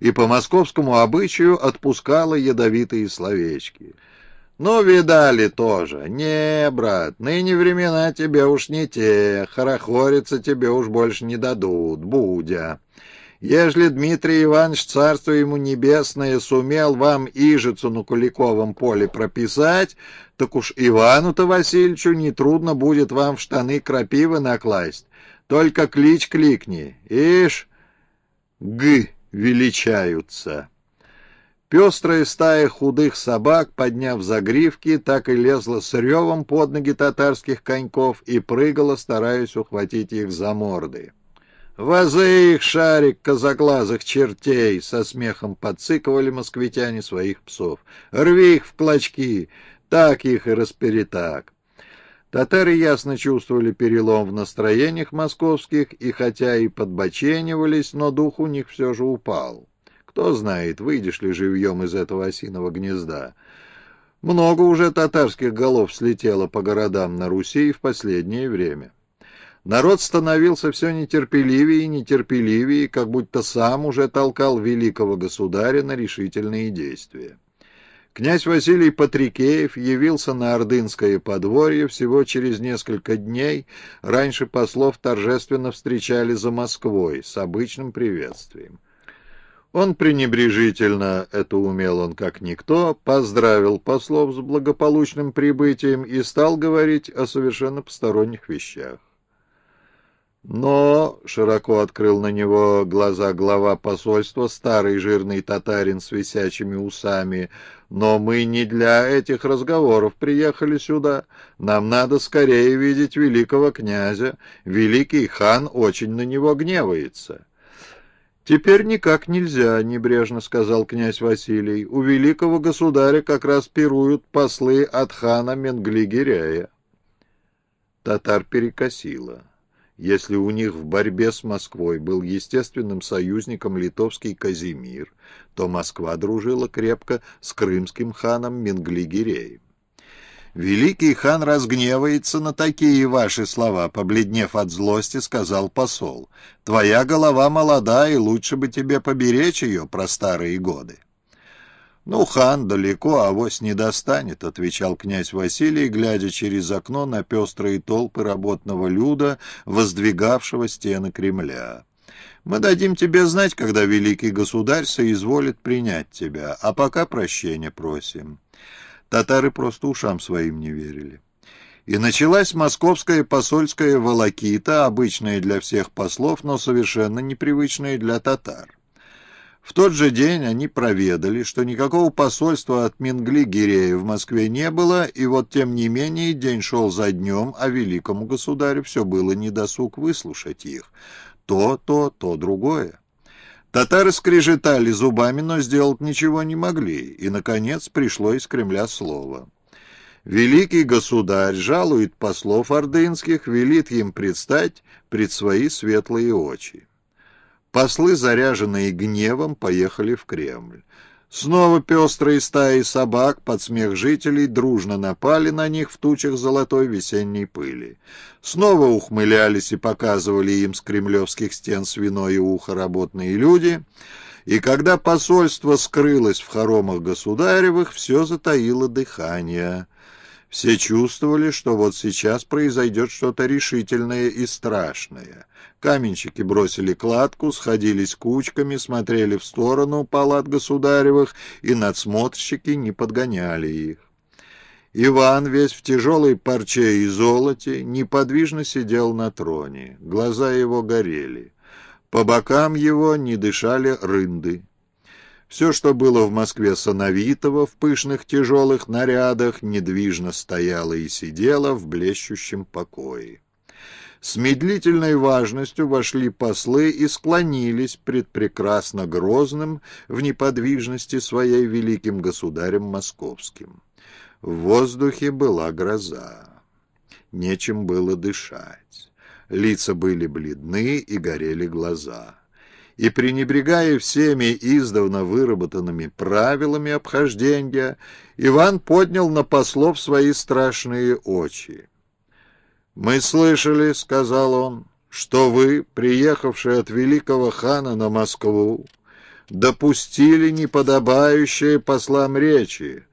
и по московскому обычаю отпускала ядовитые словечки. «Ну, видали тоже. Не, брат, ныне времена тебе уж не те, хорохориться тебе уж больше не дадут, будя». Ежели Дмитрий Иванович, царство ему небесное, сумел вам Ижицу на Куликовом поле прописать, так уж Ивану-то Васильевичу нетрудно будет вам в штаны крапивы накласть. Только клич кликни. Ишь, г величаются. Пестрая стая худых собак, подняв загривки, так и лезла с ревом под ноги татарских коньков и прыгала, стараясь ухватить их за морды. «Возы их, шарик козоглазых чертей!» — со смехом подцикывали москвитяне своих псов. «Рви их в клочки! Так их и расперетак!» Татары ясно чувствовали перелом в настроениях московских, и хотя и подбоченивались, но дух у них все же упал. Кто знает, выйдешь ли живьем из этого осиного гнезда. Много уже татарских голов слетело по городам на Руси в последнее время. Народ становился все нетерпеливее и нетерпеливее, как будто сам уже толкал великого государя на решительные действия. Князь Василий Патрикеев явился на Ордынское подворье всего через несколько дней, раньше послов торжественно встречали за Москвой с обычным приветствием. Он пренебрежительно, это умел он как никто, поздравил послов с благополучным прибытием и стал говорить о совершенно посторонних вещах. Но, — широко открыл на него глаза глава посольства, старый жирный татарин с висячими усами, — но мы не для этих разговоров приехали сюда. Нам надо скорее видеть великого князя. Великий хан очень на него гневается. «Теперь никак нельзя», — небрежно сказал князь Василий. «У великого государя как раз пируют послы от хана Менгли-Гиряя». Татар перекосило. Если у них в борьбе с Москвой был естественным союзником литовский Казимир, то Москва дружила крепко с крымским ханом Менгли-Гиреем. «Великий хан разгневается на такие ваши слова», — побледнев от злости, сказал посол. «Твоя голова молода, и лучше бы тебе поберечь ее про старые годы». «Ну, хан далеко, авось не достанет», — отвечал князь Василий, глядя через окно на пестрые толпы работного люда, воздвигавшего стены Кремля. «Мы дадим тебе знать, когда великий государь соизволит принять тебя, а пока прощения просим». Татары просто ушам своим не верили. И началась московская посольская волокита, обычная для всех послов, но совершенно непривычная для татар. В тот же день они проведали, что никакого посольства от Мингли-Гирея в Москве не было, и вот тем не менее день шел за днем, а великому государю все было недосуг выслушать их. То, то, то другое. Татары скрежетали зубами, но сделать ничего не могли, и, наконец, пришло из Кремля слово. Великий государь жалует послов ордынских, велит им предстать пред свои светлые очи. Послы, заряженные гневом, поехали в Кремль. Снова пестрые стаи собак под смех жителей дружно напали на них в тучах золотой весенней пыли. Снова ухмылялись и показывали им с кремлевских стен свиное ухо работные люди, и когда посольство скрылось в хоромах государевых, все затаило дыхание. Все чувствовали, что вот сейчас произойдет что-то решительное и страшное. Каменщики бросили кладку, сходились кучками, смотрели в сторону палат государевых, и надсмотрщики не подгоняли их. Иван, весь в тяжелой парче и золоте, неподвижно сидел на троне. Глаза его горели. По бокам его не дышали рынды. Все, что было в Москве сановитого в пышных тяжелых нарядах, недвижно стояло и сидело в блещущем покое. С медлительной важностью вошли послы и склонились пред прекрасно грозным в неподвижности своей великим государем московским. В воздухе была гроза. Нечем было дышать. Лица были бледны и горели глаза и, пренебрегая всеми издавна выработанными правилами обхождения, Иван поднял на послов свои страшные очи. «Мы слышали, — сказал он, — что вы, приехавшие от великого хана на Москву, допустили неподобающие послам речи.